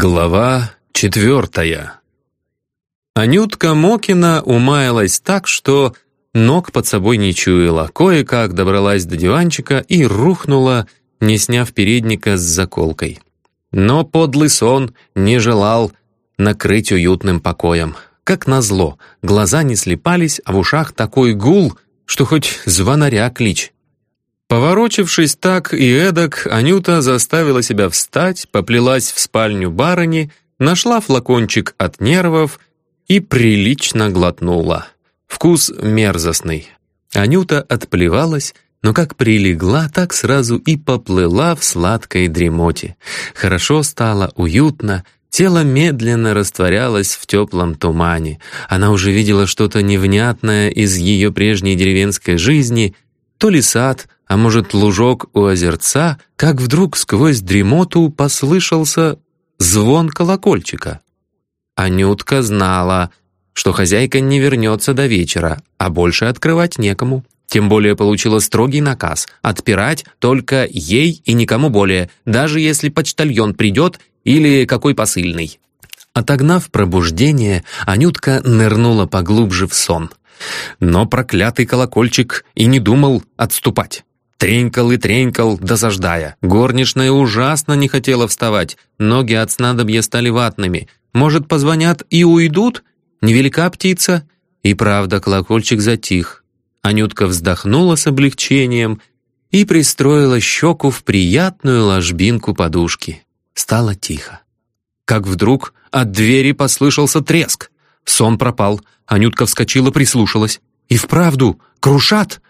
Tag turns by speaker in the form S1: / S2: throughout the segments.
S1: Глава четвертая. Анютка Мокина умаялась так, что ног под собой не чуяла, кое-как добралась до диванчика и рухнула, не сняв передника с заколкой. Но подлый сон не желал накрыть уютным покоем. Как назло, глаза не слепались, а в ушах такой гул, что хоть звонаря клич. Поворочившись так и эдак, Анюта заставила себя встать, поплелась в спальню барыни, нашла флакончик от нервов и прилично глотнула. Вкус мерзостный. Анюта отплевалась, но как прилегла, так сразу и поплыла в сладкой дремоте. Хорошо стало, уютно, тело медленно растворялось в теплом тумане. Она уже видела что-то невнятное из ее прежней деревенской жизни, то ли сад, а может, лужок у озерца, как вдруг сквозь дремоту послышался звон колокольчика. Анютка знала, что хозяйка не вернется до вечера, а больше открывать некому. Тем более получила строгий наказ — отпирать только ей и никому более, даже если почтальон придет или какой посыльный. Отогнав пробуждение, Анютка нырнула поглубже в сон. Но проклятый колокольчик и не думал отступать. Тренькал и тренькал, досаждая. Горничная ужасно не хотела вставать. Ноги от снадобья стали ватными. Может, позвонят и уйдут? Невелика птица? И правда, колокольчик затих. Анютка вздохнула с облегчением и пристроила щеку в приятную ложбинку подушки. Стало тихо. Как вдруг от двери послышался треск. Сон пропал. Анютка вскочила, прислушалась. И вправду, крушат!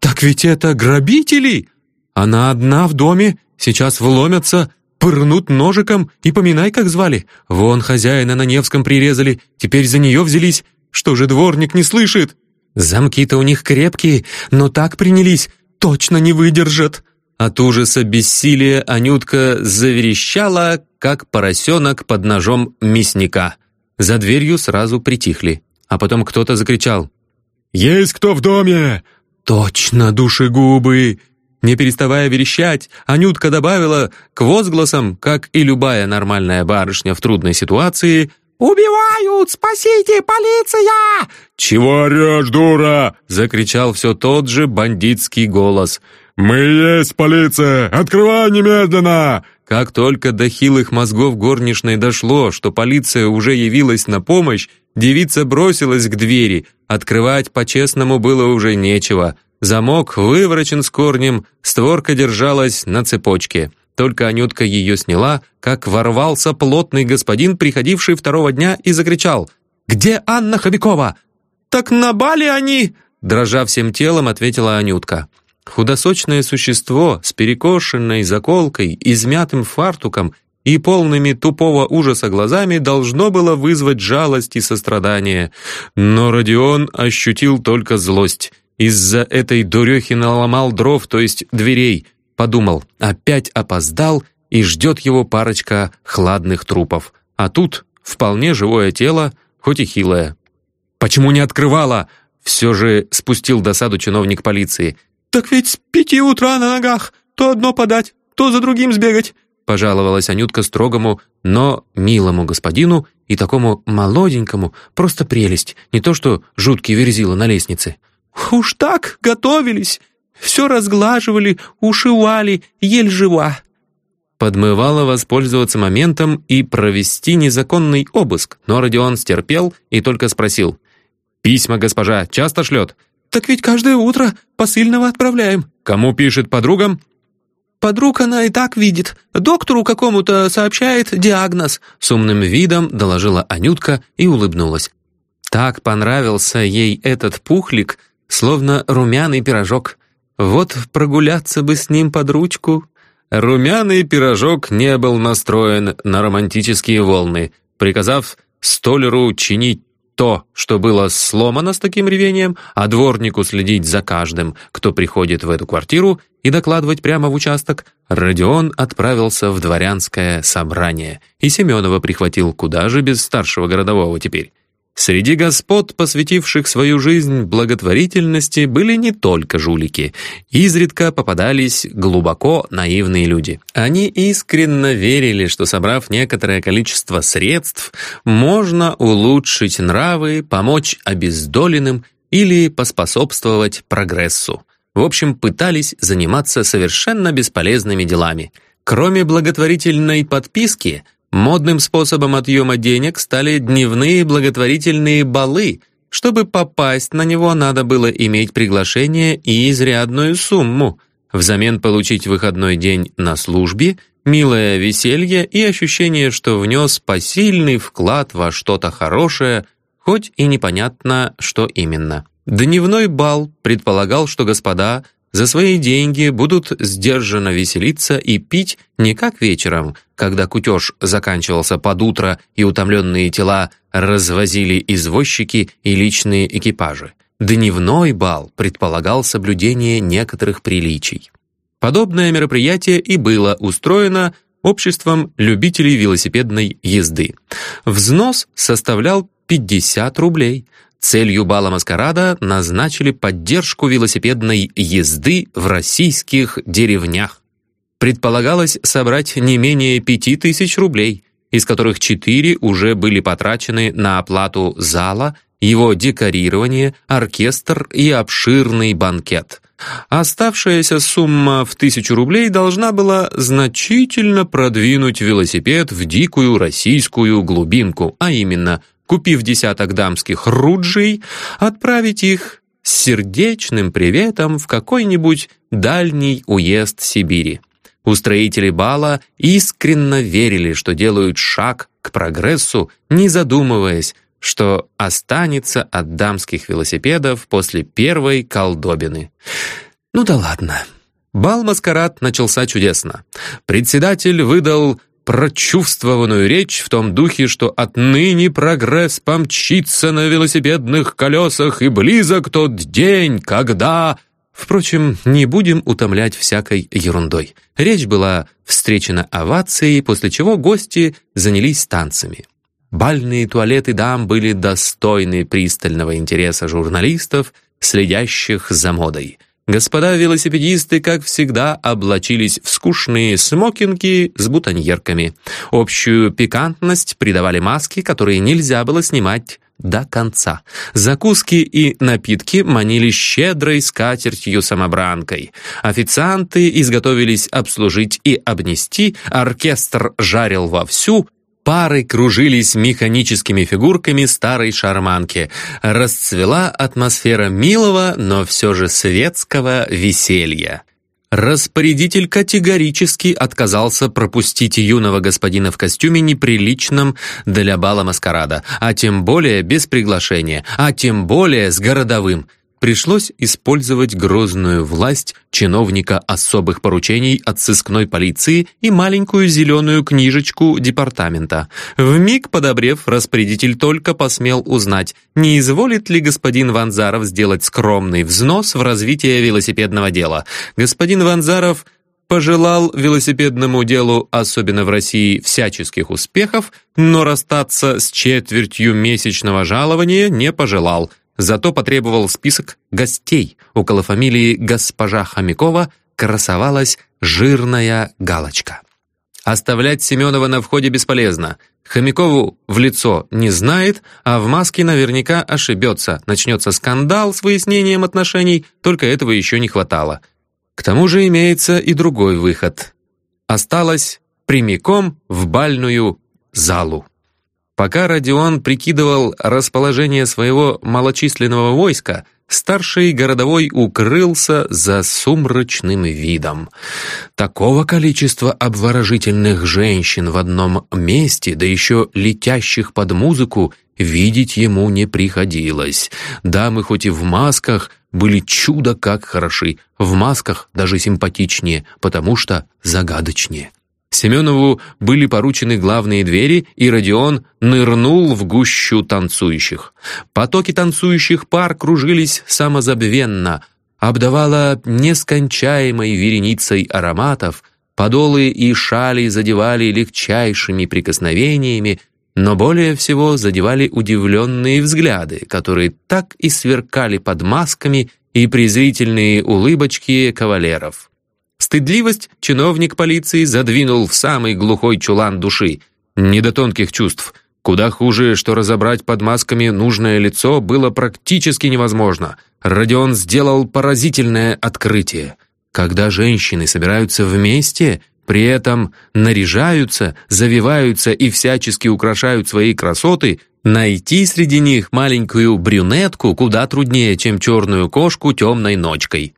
S1: «Так ведь это грабители! Она одна в доме, сейчас вломятся, пырнут ножиком и поминай, как звали. Вон хозяина на Невском прирезали, теперь за нее взялись. Что же дворник не слышит? Замки-то у них крепкие, но так принялись, точно не выдержат». От ужаса бессилия Анютка заверещала, как поросенок под ножом мясника. За дверью сразу притихли, а потом кто-то закричал. «Есть кто в доме? «Точно, душегубы!» Не переставая верещать, Анютка добавила к возгласам, как и любая нормальная барышня в трудной ситуации, «Убивают! Спасите! Полиция!»
S2: «Чего орешь, дура?»
S1: — закричал все тот же бандитский голос.
S2: «Мы есть полиция! Открывай немедленно!»
S1: Как только до хилых мозгов горничной дошло, что полиция уже явилась на помощь, девица бросилась к двери. Открывать по-честному было уже нечего. Замок выворочен с корнем, створка держалась на цепочке. Только Анютка ее сняла, как ворвался плотный господин, приходивший второго дня, и закричал «Где Анна Хобякова?» «Так на бале они!» Дрожа всем телом, ответила Анютка. Худосочное существо с перекошенной заколкой, измятым фартуком и полными тупого ужаса глазами должно было вызвать жалость и сострадание. Но Родион ощутил только злость. Из-за этой дурехи наломал дров, то есть дверей. Подумал, опять опоздал, и ждет его парочка хладных трупов. А тут вполне живое тело, хоть и хилое. «Почему не открывала?» Все же спустил досаду чиновник полиции.
S3: «Так ведь с пяти утра на ногах. То одно подать, то за другим сбегать»,
S1: пожаловалась Анютка строгому, но милому господину и такому молоденькому, просто прелесть, не то что жуткий верзила на лестнице.
S3: «Уж так готовились, все разглаживали, ушивали, ель жива».
S1: Подмывала воспользоваться моментом и провести незаконный обыск, но Родион стерпел и только спросил. «Письма госпожа часто шлет?»
S3: «Так ведь каждое утро посыльного отправляем».
S1: «Кому пишет, подругам?»
S3: «Подруг она и так видит. Доктору какому-то сообщает диагноз»,
S1: с умным видом доложила Анютка и улыбнулась. Так понравился ей этот пухлик, словно румяный пирожок. Вот прогуляться бы с ним под ручку. Румяный пирожок не был настроен на романтические волны, приказав столеру чинить то, что было сломано с таким ревением, а дворнику следить за каждым, кто приходит в эту квартиру, и докладывать прямо в участок, Родион отправился в дворянское собрание, и Семенова прихватил куда же без старшего городового теперь. Среди господ, посвятивших свою жизнь благотворительности, были не только жулики. Изредка попадались глубоко наивные люди. Они искренне верили, что, собрав некоторое количество средств, можно улучшить нравы, помочь обездоленным или поспособствовать прогрессу. В общем, пытались заниматься совершенно бесполезными делами. Кроме благотворительной подписки – Модным способом отъема денег стали дневные благотворительные балы. Чтобы попасть на него, надо было иметь приглашение и изрядную сумму. Взамен получить выходной день на службе, милое веселье и ощущение, что внес посильный вклад во что-то хорошее, хоть и непонятно, что именно. Дневной бал предполагал, что господа – за свои деньги будут сдержанно веселиться и пить не как вечером, когда кутеж заканчивался под утро и утомленные тела развозили извозчики и личные экипажи. Дневной бал предполагал соблюдение некоторых приличий. Подобное мероприятие и было устроено обществом любителей велосипедной езды. Взнос составлял 50 рублей – Целью бала маскарада назначили поддержку велосипедной езды в российских деревнях. Предполагалось собрать не менее пяти тысяч рублей, из которых четыре уже были потрачены на оплату зала, его декорирование, оркестр и обширный банкет. Оставшаяся сумма в тысячу рублей должна была значительно продвинуть велосипед в дикую российскую глубинку, а именно – купив десяток дамских руджей, отправить их с сердечным приветом в какой-нибудь дальний уезд Сибири. Устроители бала искренне верили, что делают шаг к прогрессу, не задумываясь, что останется от дамских велосипедов после первой колдобины. Ну да ладно. Бал-маскарад начался чудесно. Председатель выдал прочувствованную речь в том духе, что отныне прогресс помчится на велосипедных колесах, и близок тот день, когда... Впрочем, не будем утомлять всякой ерундой. Речь была встречена овацией, после чего гости занялись танцами. Бальные туалеты дам были достойны пристального интереса журналистов, следящих за модой. Господа велосипедисты, как всегда, облачились в скучные смокинги с бутоньерками. Общую пикантность придавали маски, которые нельзя было снимать до конца. Закуски и напитки манили щедрой скатертью-самобранкой. Официанты изготовились обслужить и обнести, оркестр жарил вовсю, Пары кружились механическими фигурками старой шарманки. Расцвела атмосфера милого, но все же светского веселья. Распорядитель категорически отказался пропустить юного господина в костюме неприличном для бала маскарада, а тем более без приглашения, а тем более с городовым пришлось использовать грозную власть чиновника особых поручений от сыскной полиции и маленькую зеленую книжечку департамента. Вмиг подобрев, распорядитель только посмел узнать, не изволит ли господин Ванзаров сделать скромный взнос в развитие велосипедного дела. Господин Ванзаров пожелал велосипедному делу, особенно в России, всяческих успехов, но расстаться с четвертью месячного жалования не пожелал – Зато потребовал список гостей. Около фамилии госпожа Хомякова красовалась жирная галочка. Оставлять Семенова на входе бесполезно. Хомякову в лицо не знает, а в маске наверняка ошибется. Начнется скандал с выяснением отношений, только этого еще не хватало. К тому же имеется и другой выход. Осталось прямиком в бальную залу. Пока Родион прикидывал расположение своего малочисленного войска, старший городовой укрылся за сумрачным видом. Такого количества обворожительных женщин в одном месте, да еще летящих под музыку, видеть ему не приходилось. Дамы хоть и в масках, были чудо как хороши, в масках даже симпатичнее, потому что загадочнее. Семенову были поручены главные двери, и Родион нырнул в гущу танцующих. Потоки танцующих пар кружились самозабвенно, обдавала нескончаемой вереницей ароматов, подолы и шали задевали легчайшими прикосновениями, но более всего задевали удивленные взгляды, которые так и сверкали под масками и презрительные улыбочки кавалеров. Стыдливость чиновник полиции задвинул в самый глухой чулан души. Не до тонких чувств. Куда хуже, что разобрать под масками нужное лицо было практически невозможно. Родион сделал поразительное открытие. Когда женщины собираются вместе, при этом наряжаются, завиваются и всячески украшают свои красоты, найти среди них маленькую брюнетку куда труднее, чем черную кошку темной ночкой.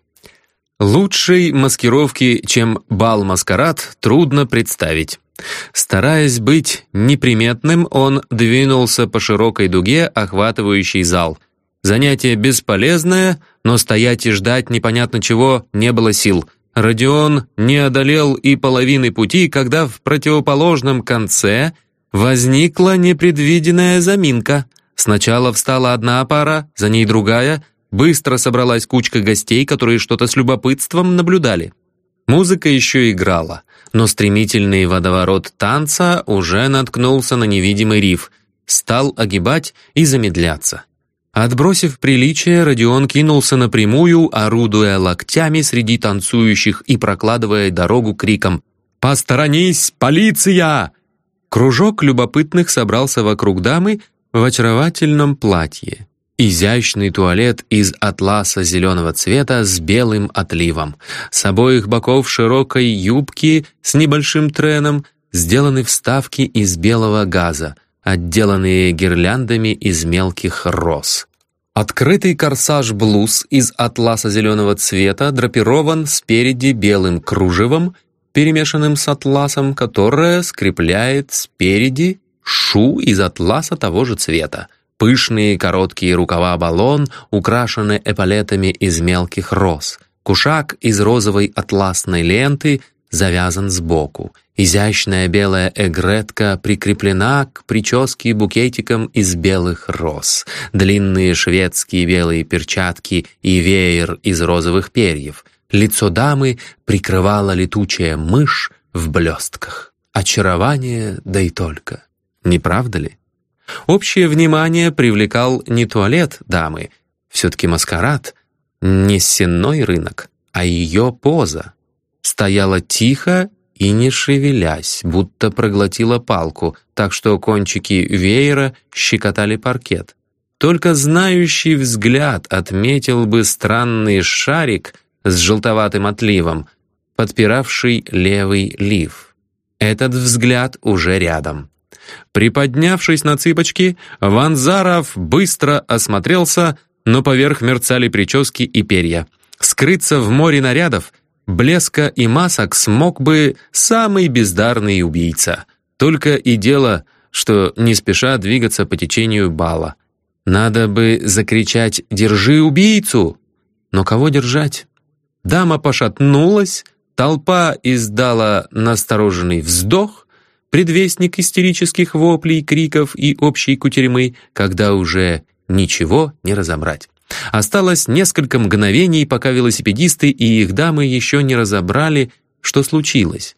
S1: Лучшей маскировки, чем бал-маскарад, трудно представить. Стараясь быть неприметным, он двинулся по широкой дуге, охватывающей зал. Занятие бесполезное, но стоять и ждать непонятно чего не было сил – Родион не одолел и половины пути, когда в противоположном конце возникла непредвиденная заминка. Сначала встала одна пара, за ней другая, быстро собралась кучка гостей, которые что-то с любопытством наблюдали. Музыка еще играла, но стремительный водоворот танца уже наткнулся на невидимый риф, стал огибать и замедляться. Отбросив приличие, Родион кинулся напрямую, орудуя локтями среди танцующих и прокладывая дорогу криком «Посторонись, полиция!». Кружок любопытных собрался вокруг дамы в очаровательном платье. Изящный туалет из атласа зеленого цвета с белым отливом. С обоих боков широкой юбки с небольшим треном сделаны вставки из белого газа – отделанные гирляндами из мелких роз. Открытый корсаж-блуз из атласа зеленого цвета драпирован спереди белым кружевом, перемешанным с атласом, которое скрепляет спереди шу из атласа того же цвета. Пышные короткие рукава-баллон украшены эполетами из мелких роз. Кушак из розовой атласной ленты завязан сбоку. Изящная белая эгретка прикреплена к прическе букетиком из белых роз. Длинные шведские белые перчатки и веер из розовых перьев. Лицо дамы прикрывала летучая мышь в блестках. Очарование, да и только. Не правда ли? Общее внимание привлекал не туалет дамы, все-таки маскарад, не сенной рынок, а ее поза стояла тихо и не шевелясь, будто проглотила палку, так что кончики веера щекотали паркет. Только знающий взгляд отметил бы странный шарик с желтоватым отливом, подпиравший левый лиф. Этот взгляд уже рядом. Приподнявшись на цыпочки, Ванзаров быстро осмотрелся, но поверх мерцали прически и перья. Скрыться в море нарядов блеска и масок смог бы самый бездарный убийца. Только и дело, что не спеша двигаться по течению бала. Надо бы закричать «Держи убийцу!» Но кого держать? Дама пошатнулась, толпа издала настороженный вздох, предвестник истерических воплей, криков и общей кутерьмы, когда уже ничего не разобрать. Осталось несколько мгновений, пока велосипедисты и их дамы еще не разобрали, что случилось.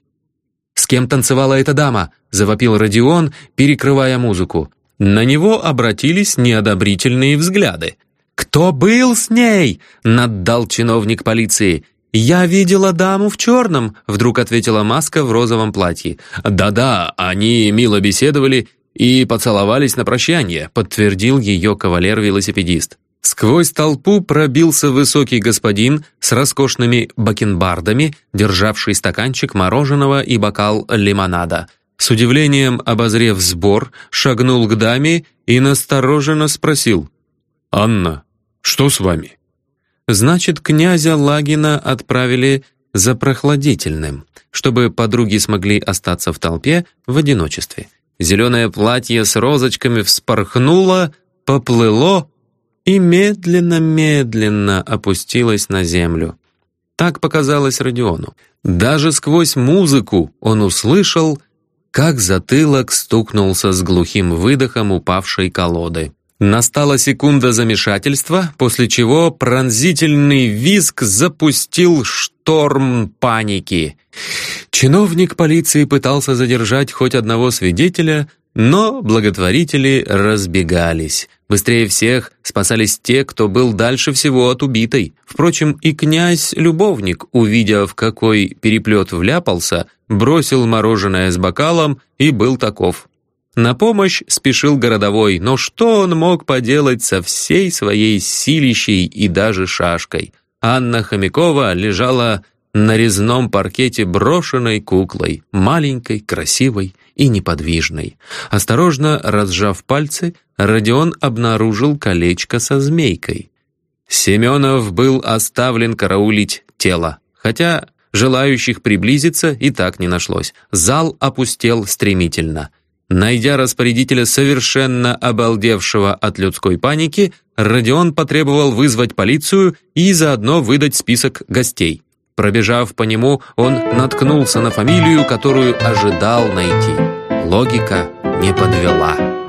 S1: «С кем танцевала эта дама?» — завопил Родион, перекрывая музыку. На него обратились неодобрительные взгляды. «Кто был с ней?» — наддал чиновник полиции. «Я видела даму в черном», — вдруг ответила Маска в розовом платье. «Да-да, они мило беседовали и поцеловались на прощание», — подтвердил ее кавалер-велосипедист. Сквозь толпу пробился высокий господин с роскошными бакенбардами, державший стаканчик мороженого и бокал лимонада. С удивлением обозрев сбор, шагнул к даме и настороженно спросил. «Анна, что с вами?» Значит, князя Лагина отправили за прохладительным, чтобы подруги смогли остаться в толпе в одиночестве. Зеленое платье с розочками вспорхнуло, поплыло, и медленно-медленно опустилась на землю. Так показалось Родиону. Даже сквозь музыку он услышал, как затылок стукнулся с глухим выдохом упавшей колоды. Настала секунда замешательства, после чего пронзительный визг запустил шторм паники. Чиновник полиции пытался задержать хоть одного свидетеля, Но благотворители разбегались. Быстрее всех спасались те, кто был дальше всего от убитой. Впрочем, и князь-любовник, увидя, в какой переплет вляпался, бросил мороженое с бокалом и был таков. На помощь спешил городовой, но что он мог поделать со всей своей силищей и даже шашкой? Анна Хомякова лежала на резном паркете брошенной куклой, маленькой, красивой и неподвижной. Осторожно разжав пальцы, Родион обнаружил колечко со змейкой. Семенов был оставлен караулить тело, хотя желающих приблизиться и так не нашлось. Зал опустел стремительно — Найдя распорядителя, совершенно обалдевшего от людской паники, Родион потребовал вызвать полицию и заодно выдать список гостей. Пробежав по нему, он наткнулся на фамилию, которую ожидал найти. Логика не подвела.